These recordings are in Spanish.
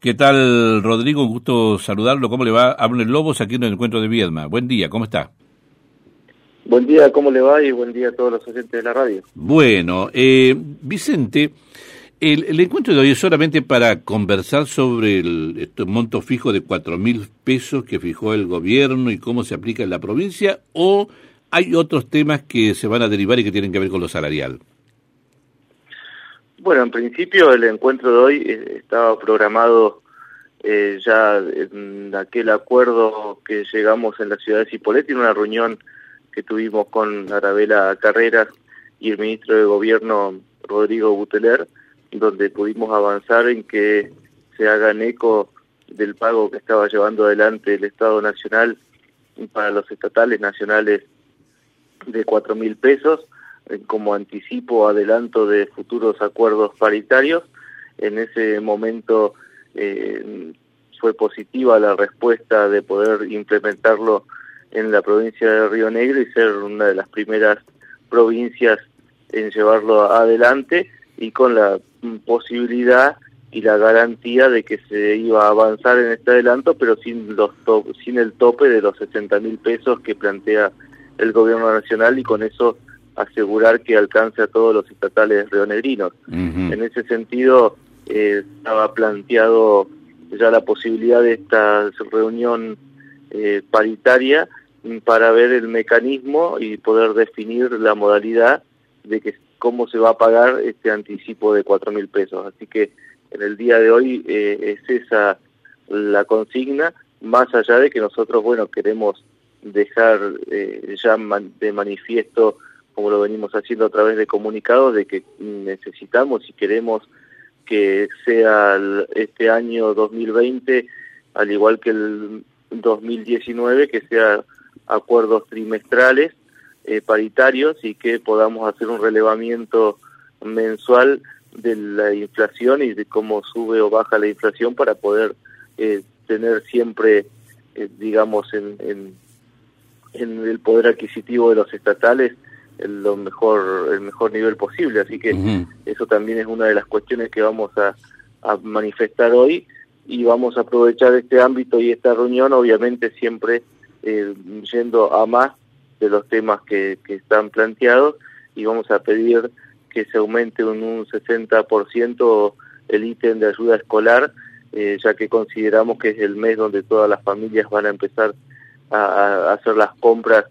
¿Qué tal, Rodrigo? Un gusto saludarlo. ¿Cómo le va? Abner Lobos aquí en el encuentro de Viedma. Buen día, ¿cómo está? Buen día, ¿cómo le va? Y buen día a todos los oyentes de la radio. Bueno, eh, Vicente, el, encuentro de hoy es solamente para conversar sobre el este monto fijo de cuatro mil pesos que fijó el gobierno y cómo se aplica en la provincia, o hay otros temas que se van a derivar y que tienen que ver con lo salarial. Bueno, en principio el encuentro de hoy eh, estaba programado eh, ya en aquel acuerdo que llegamos en la ciudad de Cipolletti, en una reunión que tuvimos con Arabela Carreras y el ministro de Gobierno Rodrigo Buteler, donde pudimos avanzar en que se hagan eco del pago que estaba llevando adelante el Estado Nacional para los estatales nacionales de cuatro mil pesos como anticipo, adelanto de futuros acuerdos paritarios. En ese momento eh, fue positiva la respuesta de poder implementarlo en la provincia de Río Negro y ser una de las primeras provincias en llevarlo adelante y con la posibilidad y la garantía de que se iba a avanzar en este adelanto, pero sin los sin el tope de los 60 mil pesos que plantea el gobierno nacional y con eso asegurar que alcance a todos los estatales rionegrinos. En ese sentido, eh, estaba planteado ya la posibilidad de esta reunión eh, paritaria para ver el mecanismo y poder definir la modalidad de que cómo se va a pagar este anticipo de cuatro mil pesos. Así que en el día de hoy eh, es esa la consigna, más allá de que nosotros, bueno, queremos dejar ya de manifiesto como lo venimos haciendo a través de comunicados, de que necesitamos y queremos que sea este año 2020, al igual que el 2019, que sea acuerdos trimestrales, eh, paritarios y que podamos hacer un relevamiento mensual de la inflación y de cómo sube o baja la inflación para poder eh, tener siempre, eh, digamos, en, en, en el poder adquisitivo de los estatales el, lo mejor el mejor nivel posible así que eso también es una de las cuestiones que vamos a, manifestar hoy y vamos a aprovechar este ámbito y esta reunión obviamente siempre eh, yendo a más de los temas que, que están planteados y vamos a pedir que se aumente un, un 60% el ítem de ayuda escolar eh, ya que consideramos que es el mes donde todas las familias van a empezar a hacer las compras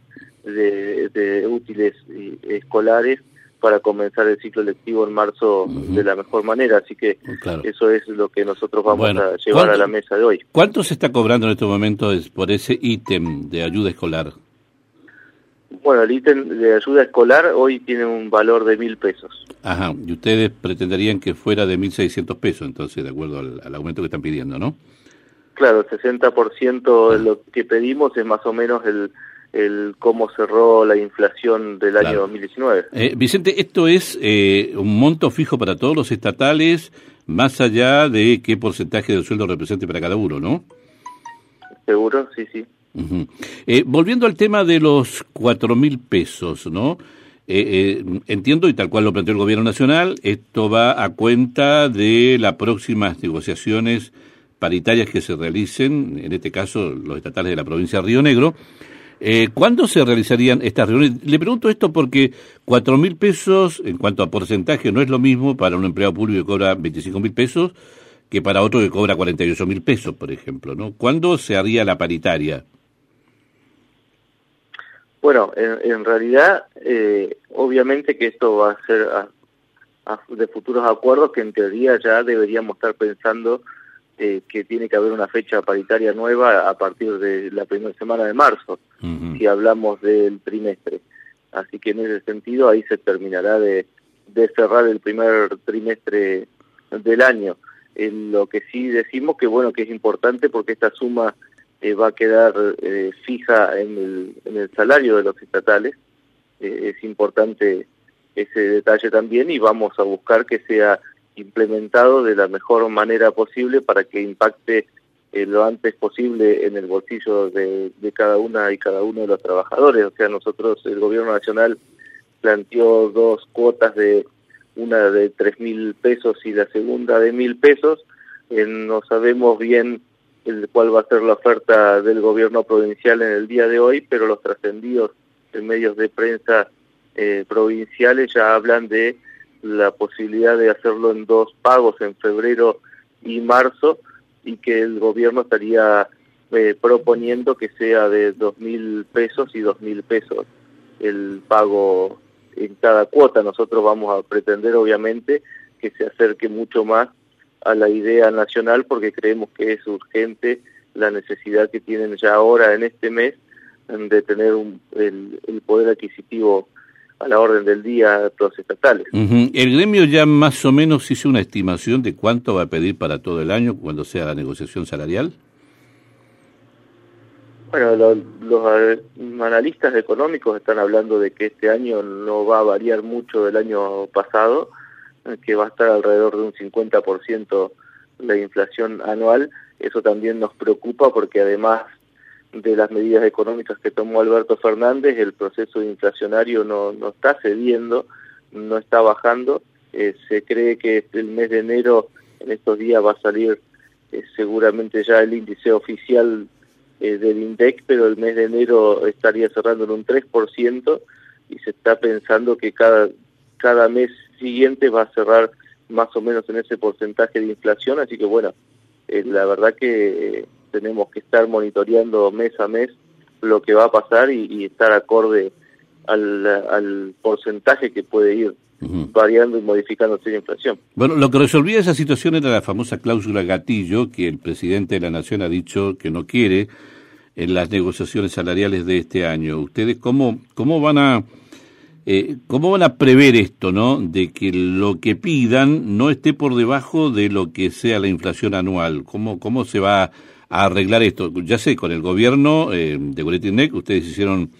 de, útiles escolares para comenzar el ciclo lectivo en marzo de la mejor manera. Así que eso es lo que nosotros vamos a llevar a la mesa de hoy. ¿Cuánto se está cobrando en este momento por ese ítem de ayuda escolar? Bueno, el ítem de ayuda escolar hoy tiene un valor de mil pesos. Ajá, y ustedes pretenderían que fuera de mil seiscientos pesos, entonces, de acuerdo al, aumento que están pidiendo, ¿no? Claro, el 60% de ah. lo que pedimos es más o menos el el cómo cerró la inflación del año 2019. Eh, Vicente, esto es eh, un monto fijo para todos los estatales, más allá de qué porcentaje del sueldo represente para cada uno, ¿no? Seguro, sí, sí. eh, volviendo al tema de los cuatro mil pesos, ¿no? Eh, entiendo, y tal cual lo planteó el Gobierno Nacional, esto va a cuenta de las próximas negociaciones paritarias que se realicen, en este caso los estatales de la provincia de Río Negro, eh, ¿Cuándo se realizarían estas reuniones? Le pregunto esto porque cuatro mil pesos, en cuanto a porcentaje, no es lo mismo para un empleado público que cobra 25 mil pesos que para otro que cobra 48 mil pesos, por ejemplo. ¿no? ¿Cuándo se haría la paritaria? Bueno, en, realidad, eh, obviamente que esto va a ser de futuros acuerdos que en teoría ya deberíamos estar pensando eh, que tiene que haber una fecha paritaria nueva a partir de la primera semana de marzo, si hablamos del trimestre. Así que en ese sentido ahí se terminará de, cerrar el primer trimestre del año. En lo que sí decimos que bueno que es importante porque esta suma eh, va a quedar eh, fija en el, en el salario de los estatales. es importante ese detalle también y vamos a buscar que sea implementado de la mejor manera posible para que impacte eh, lo antes posible en el bolsillo de, cada una y cada uno de los trabajadores. O sea, nosotros, el gobierno nacional planteó dos cuotas de una de tres mil pesos y la segunda de mil pesos. no sabemos bien el, cuál va a ser la oferta del gobierno provincial en el día de hoy, pero los trascendidos en medios de prensa eh, provinciales ya hablan de la posibilidad de hacerlo en dos pagos, en febrero y marzo, y que el gobierno estaría eh, proponiendo que sea de dos mil pesos y dos mil pesos el pago en cada cuota. Nosotros vamos a pretender, obviamente, que se acerque mucho más a la idea nacional porque creemos que es urgente la necesidad que tienen ya ahora en este mes de tener un, el, poder adquisitivo a la orden del día los estatales. El gremio ya más o menos hizo una estimación de cuánto va a pedir para todo el año cuando sea la negociación salarial. Bueno, los analistas económicos están hablando de que este año no va a variar mucho del año pasado, que va a estar alrededor de un 50% la inflación anual. Eso también nos preocupa porque además de las medidas económicas que tomó Alberto Fernández, el proceso inflacionario no, no está cediendo, no está bajando. Eh, se cree que el mes de enero, en estos días, va a salir eh, seguramente ya el índice oficial eh, del INDEC, pero el mes de enero estaría cerrando en un 3% y se está pensando que cada, cada mes siguiente va a cerrar más o menos en ese porcentaje de inflación, así que bueno, eh, la verdad que eh, tenemos que estar monitoreando mes a mes lo que va a pasar y, estar acorde al, al porcentaje que puede ir variando y modificándose la inflación. Bueno, lo que resolvía esa situación era la famosa cláusula gatillo que el presidente de la Nación ha dicho que no quiere en las negociaciones salariales de este año. ¿Ustedes cómo, cómo van a... Eh, ¿Cómo van a prever esto, no? De que lo que pidan no esté por debajo de lo que sea la inflación anual. ¿Cómo, cómo se va a arreglar esto? Ya sé, con el gobierno eh, de Goretinec ustedes hicieron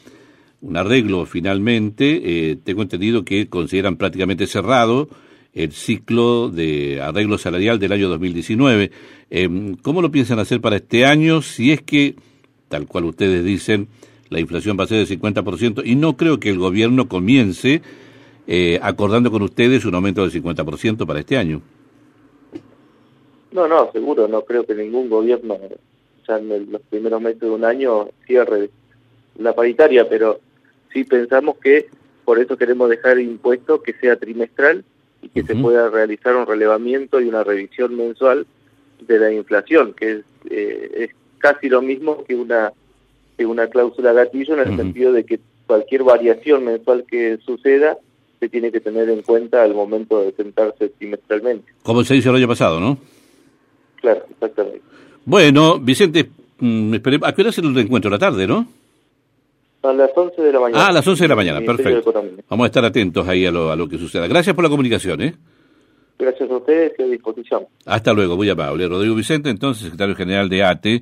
un arreglo finalmente. Eh, tengo entendido que consideran prácticamente cerrado el ciclo de arreglo salarial del año 2019. Eh, ¿Cómo lo piensan hacer para este año si es que, tal cual ustedes dicen, la inflación va a ser del 50% y no creo que el gobierno comience eh, acordando con ustedes un aumento del 50% para este año? No, no, seguro, no creo que ningún gobierno ya en los primeros meses de un año cierre la paritaria, pero sí pensamos que por eso queremos dejar impuesto que sea trimestral y que se pueda realizar un relevamiento y una revisión mensual de la inflación, que es, eh, es casi lo mismo que una que una cláusula gatillo en el sentido de que cualquier variación mensual que suceda se tiene que tener en cuenta al momento de sentarse trimestralmente. Como se hizo el año pasado, ¿no? Claro, exactamente. Bueno, Vicente, mm, ¿a qué hora es el reencuentro? La tarde, ¿no? A las 11 de la mañana. Ah, a las 11 de la mañana, perfecto. Vamos a estar atentos ahí a lo, a lo que suceda. Gracias por la comunicación, ¿eh? Gracias a ustedes y a disposición. Hasta luego, muy amable. Rodrigo Vicente, entonces, secretario general de ATE.